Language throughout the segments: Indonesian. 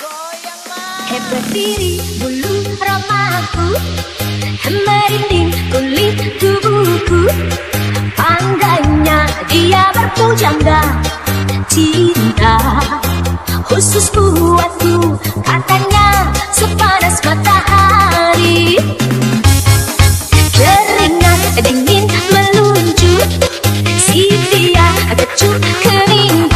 Hebat diri bulu romaku Merinding kulit tubuhku. Pangganya dia berpujangga. Cinta khusus buatku. Katanya sepanas matahari. Keringat dingin meluncur. Si dia kecut kering.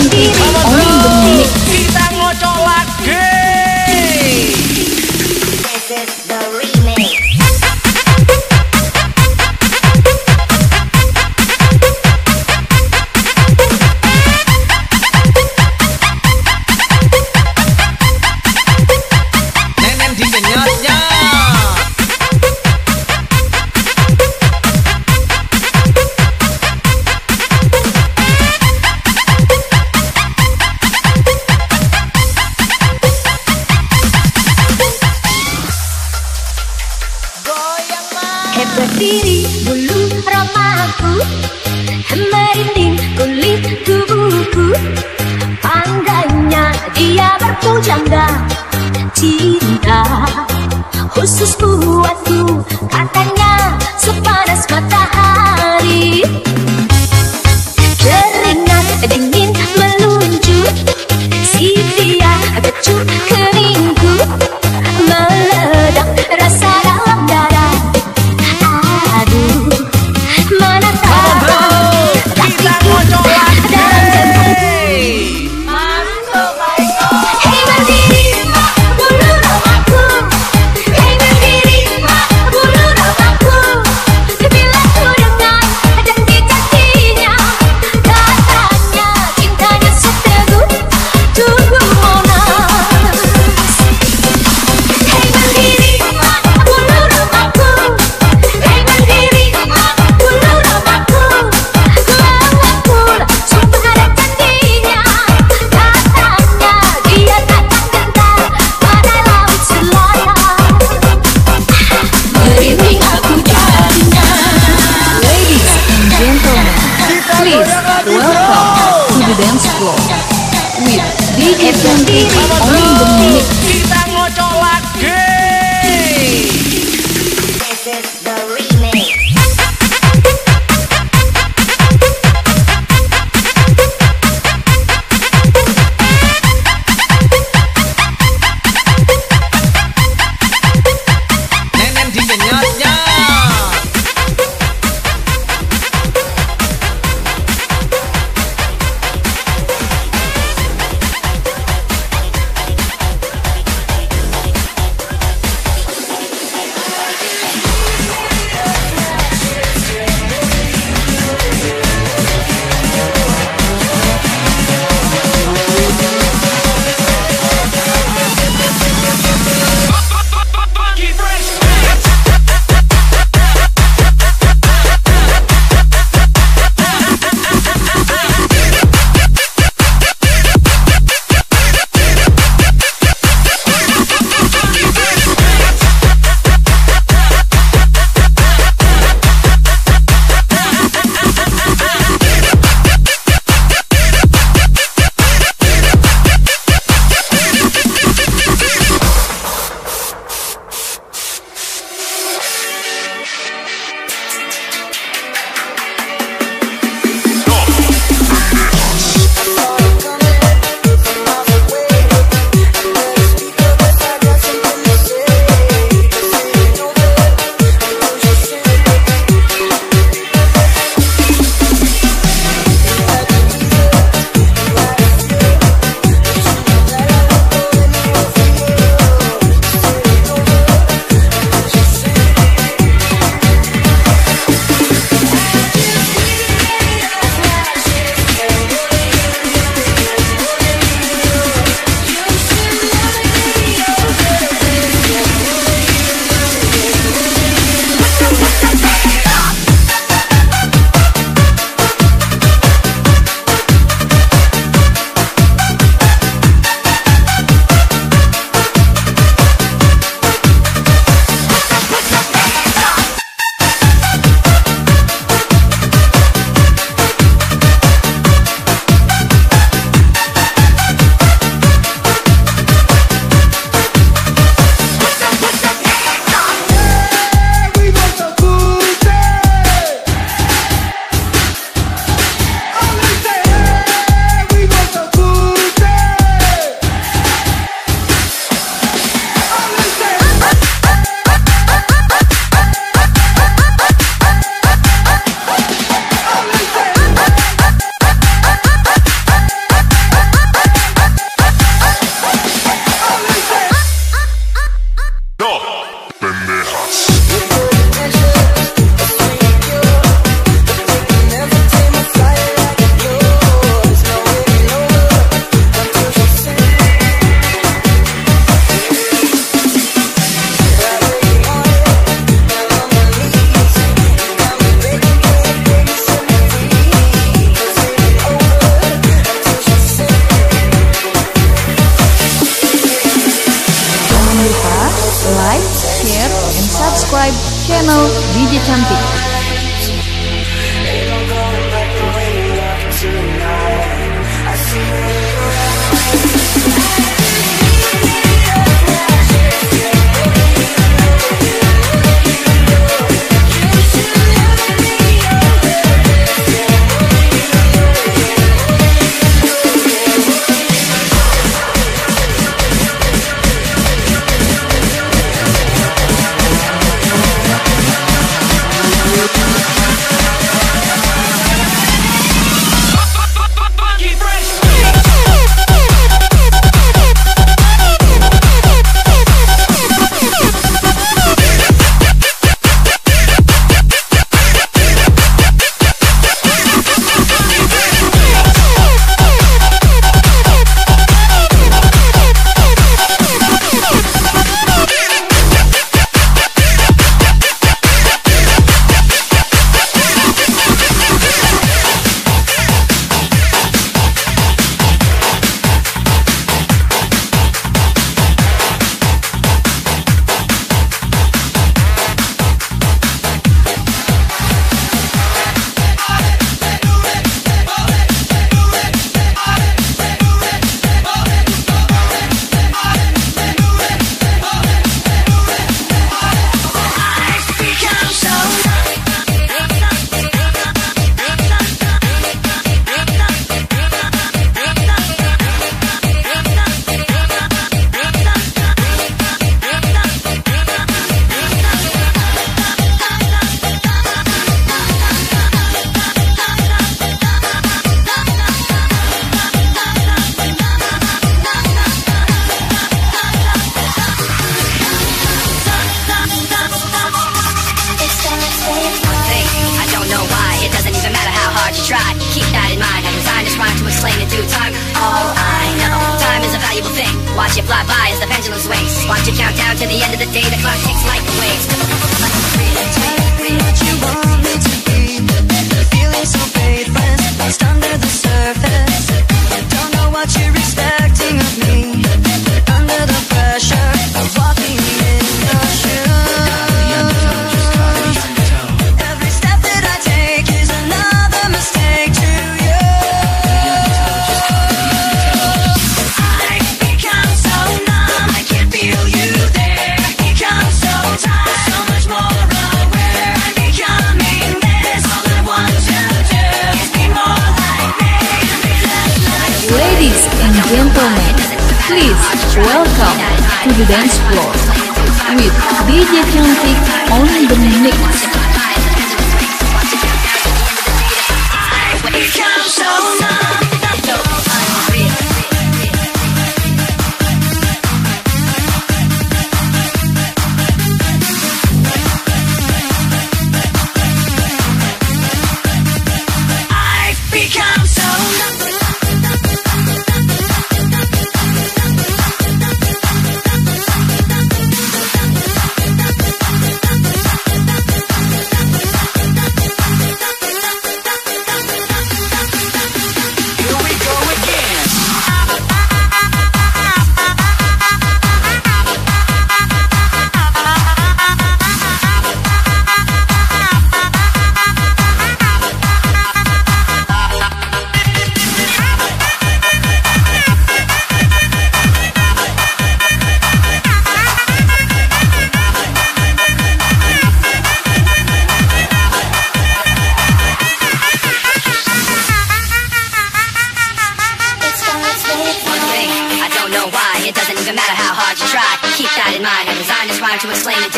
on TV. is the reason.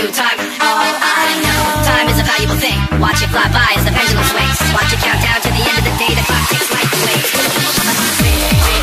to time. All I know, time is a valuable thing. Watch it fly by as the pendulum swings. Watch it count down to the end of the day. The clock ticks like the way.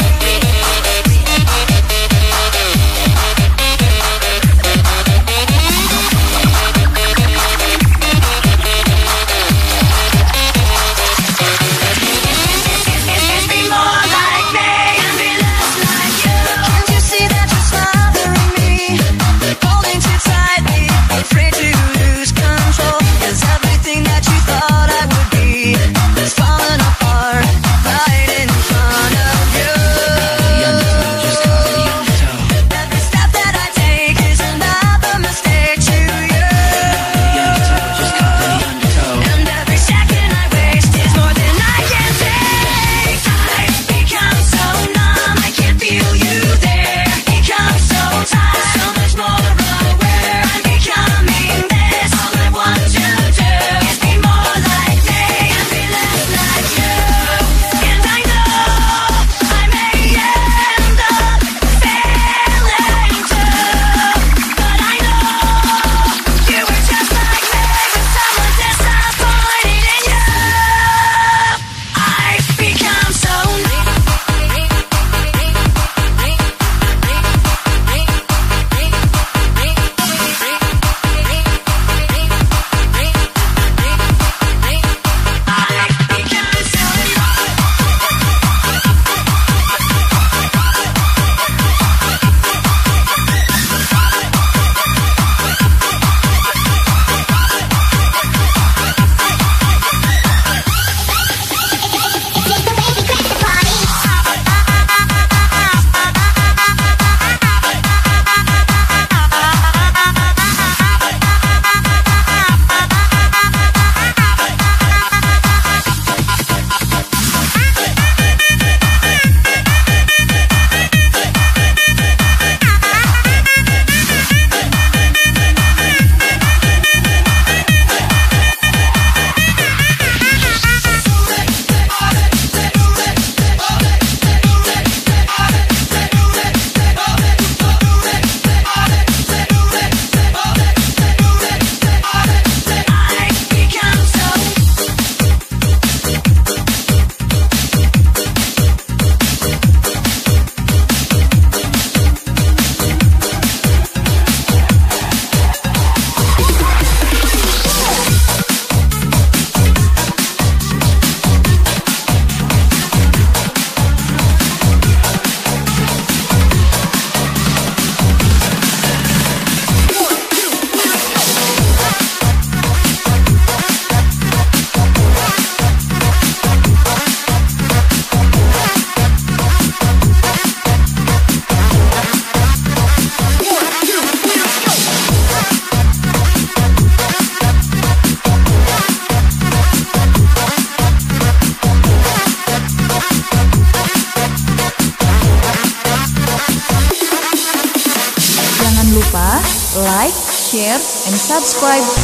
Subscribe